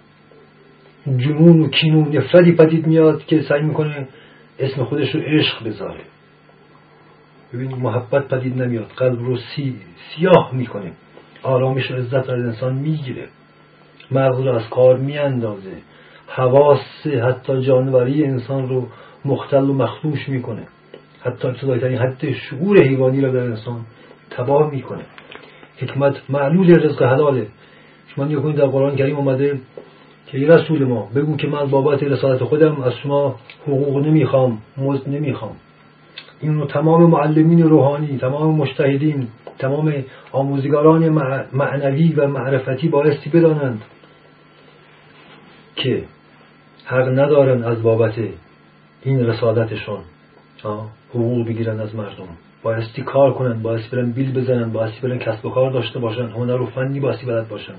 جنون و کین و نفرتی پدید میاد که سعی می‌کنه اسم خودش رو عشق بذاره. ببین محبت پدید نمیاد. قلب رو سی سیاه می‌کنه. آرامش و عزت از انسان می‌گیره. مغز رو از کار میاندازه. حواس حتی جانوری انسان رو مختل و مخدوش می‌کنه. حتی ابتدایترین حد شعور حیوانی رو در انسان تباه می‌کنه. حکمت معلول رزق حلاله. شما نگاه در قرآن کریم اومده که ای رسول ما بگو که من بابت رسالت خودم از شما حقوق نمی‌خوام مزد نمی‌خوام. این تمام معلمین روحانی تمام مشتهدین تمام آموزگاران معنوی و معرفتی بایستی بدانند که حق ندارن از بابت این رسالتشون حقوق بگیرن از مردم. بایستی کار کنن بایستی برن بیل بزنن بایستی برن کسب و کار داشته باشن هنر و فنی بایستی بلد باشن.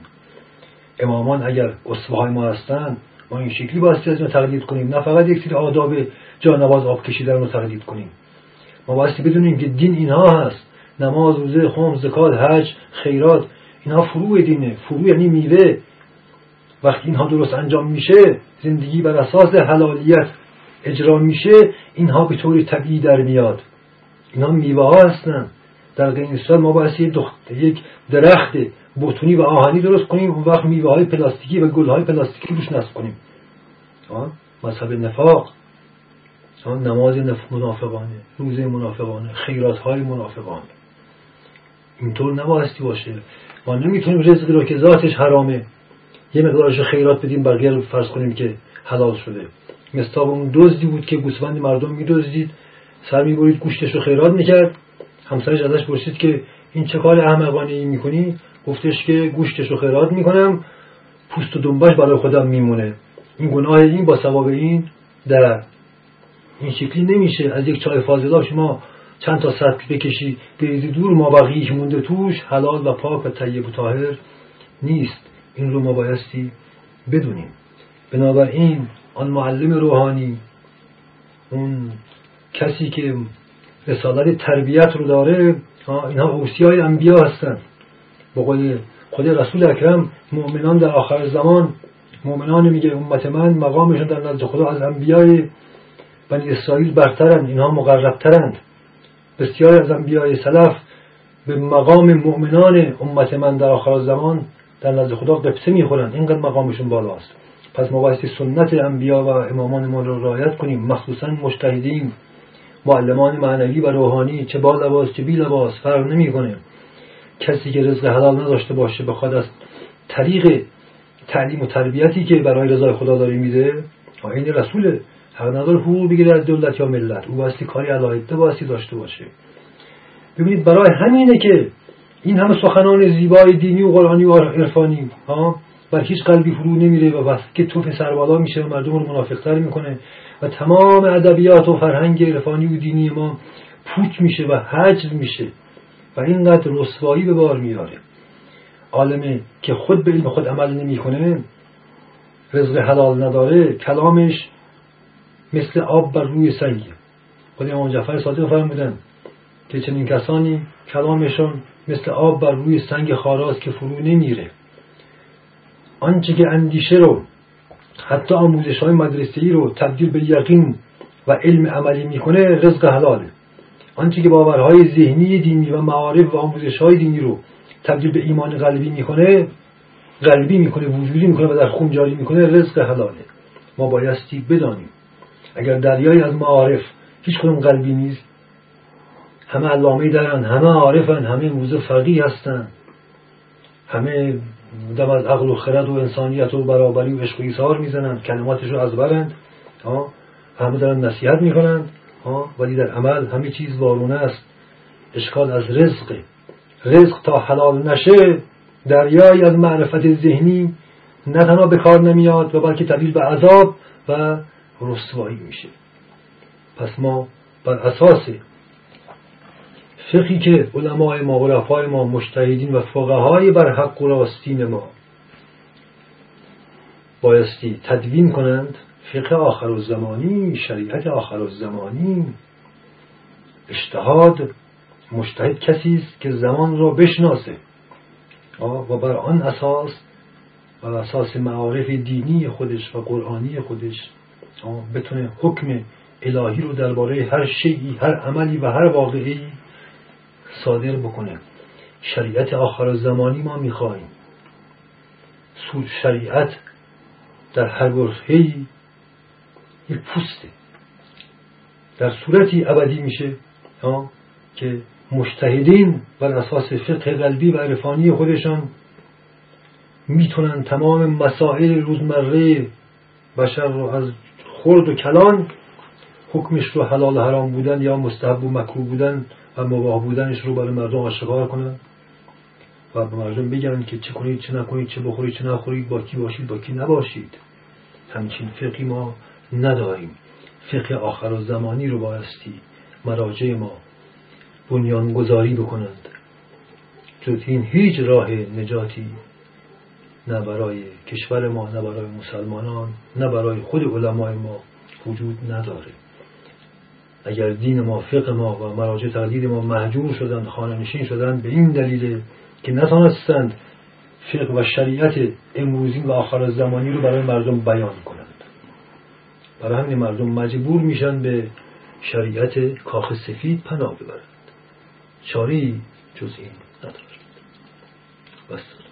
امامان اگر اصفه های ما هستن ما این شکلی بایستی از تقلید کنیم. نه فقط یک سری آداب جانواز آب کشیدن رو تقلید کنیم. ما بایستی بدونیم که دین اینها هست. نماز روزه خم زکات حج خیرات اینها فروع دینه. فروع یعنی میوه. وقتی اینها درست انجام میشه زندگی بر اساس حلالیت اجرا میشه اینها به طور طبیعی در میاد. اینا میوه ها هستن. در قینستان ما باید یک درخت بوتونی و آهنی درست کنیم اون وقت میوه های پلاستیکی و گل های پلاستیکی روش نصب کنیم. مذهب نفاق. نماز منافقانه روزه منافقانه خیرات های منافقانه. اینطور نبایستی باشه. ما نمی‌تونیم رزقی رو که ذاتش حرامه یه مقدارش خیرات بدیم بقیه رو فرض کنیم که حلال شده. مثل اون دزدی بود که گوسفند مردم میدزدید. سر می‌برید گوشتش رو خیرات می‌کرد. همسرش ازش پرسید که این چه کار احمقانه ای می‌کنی؟ گفتش که گوشتش رو خیرات می‌کنم پوست و دنبش برای خودم میمونه. این گناه این با ثواب این در. این شکلی نمیشه. از یک چای فاضلا شما چند تا سطل بکشی بریزی دور ما بقیه مونده توش حلال و پاک و طیب و طاهر نیست. این رو ما بایستی بدونیم. بنابراین آن معلم روحانی اون کسی که رسالت تربیت رو داره اینها اوسی های انبیا هستن. با قول خود رسول اکرم مؤمنان در آخر زمان مؤمنان میگه امت من مقامشون در نزد خدا از انبیای بنی اسرائیل برترند اینها مقربترند. بسیار از انبیای سلف به مقام مؤمنان امت من در آخر زمان در نزد خدا قبطه می‌خورند. اینقدر مقامشون بالاست. پس ما سنت انبیا و امامان ما رو رعایت کنیم. مخصوصا مجتهدین. معلمان معنوی و روحانی چه با لباس چه بی لباس فرق نمی‌کنه کسی که رزق حلال نداشته باشه بخواد از طریق تعلیم و تربیتی که برای رضای خدا داره میده این رسوله. حق نداره حقوق بگیره از دولت یا ملت. او باستی کاری علاهده باستی داشته باشه. ببینید برای همینه که این همه سخنان زیبای دینی و قرآنی و عرفانی ها بر هیچ قلبی فرو نمیره و وقتی که توف سربالا میشه و مردم رو منافقتر می‌کنه. و تمام ادبیات و فرهنگ عرفانی و دینی ما پوچ میشه و حجر میشه و اینقدر رسوایی به بار میاره. عالمه که خود به علم خود عمل نمی‌کنه رزق حلال نداره کلامش مثل آب بر روی سنگی خود امام جعفر صادق فرمودن که چنین کسانی کلامشان مثل آب بر روی سنگ خاراست که فرو نمیره. آنچه که اندیشه رو حتی آموزش های مدرسه رو تبدیل به یقین و علم عملی می‌کنه رزق حلاله. آنچه که باورهای ذهنی دینی و معارف و آموزش های دینی رو تبدیل به ایمان قلبی می‌کنه قلبی می‌کنه وجودی می‌کنه و در خون جاری می‌کنه رزق حلاله. ما بایستی بدانیم. اگر دریایی از معارف هیچ کدوم قلبی نیست همه علامه دارن همه عارفن همه موزه فقی هستن همه دم از عقل و خرد و انسانیت و برابری و عشق و ایثار می‌زنند کلماتش رو از برند همه دارن نصیحت می‌کنند ولی در عمل همه چیز وارونه است. اشکال از رزق. رزق تا حلال نشه دریایی از معرفت ذهنی نه تنها به کار نمیاد و بلکه تبدیل به عذاب و رسوایی میشه. پس ما بر اساس فقهی که علمای ما غرفای ما مشتهدین و فقهای بر حق و راستین ما بایستی تدوین کنند فقه آخر و زمانی شریعت آخر و زمانی اجتهاد مشتهد کسی است که زمان را بشناسه. و بر آن اساس و اساس معارف دینی خودش و قرآنی خودش بتونه حکم الهی رو درباره هر شیعی هر عملی و هر واقعی صادر بکنه. شریعت آخر زمانی ما می‌خواهیم. شریعت در هر برهی یک پوسته. در صورتی ابدی میشه که مشتهدین بر اساس فقه قلبی و عرفانی خودشان می‌تونن تمام مسائل روزمره بشر رو از خرد و کلان حکمش رو حلال حرام بودن یا مستحب و مکروه بودن و مباه بودنش رو برای مردم آشکار کنن و به مردم بگن که چه کنید چه نکنید چه بخورید چه نخورید با کی باشید با کی نباشید. همچین فقهی ما نداریم. فقه آخر و زمانی رو بایستی مراجع ما بنیانگذاری بکنند. جز این هیچ راه نجاتی نه برای کشور ما نه برای مسلمانان نه برای خود علمای ما وجود نداره. اگر دین ما فقه ما و مراجع تقلید ما محجور شدند خانه نشین شدند به این دلیل که نتانستند فقه و شریعت امروزین و آخر زمانی رو برای مردم بیان کنند. برای همین مردم مجبور میشن به شریعت کاخ سفید پناه ببرند. چاری جز این ندارد. بس.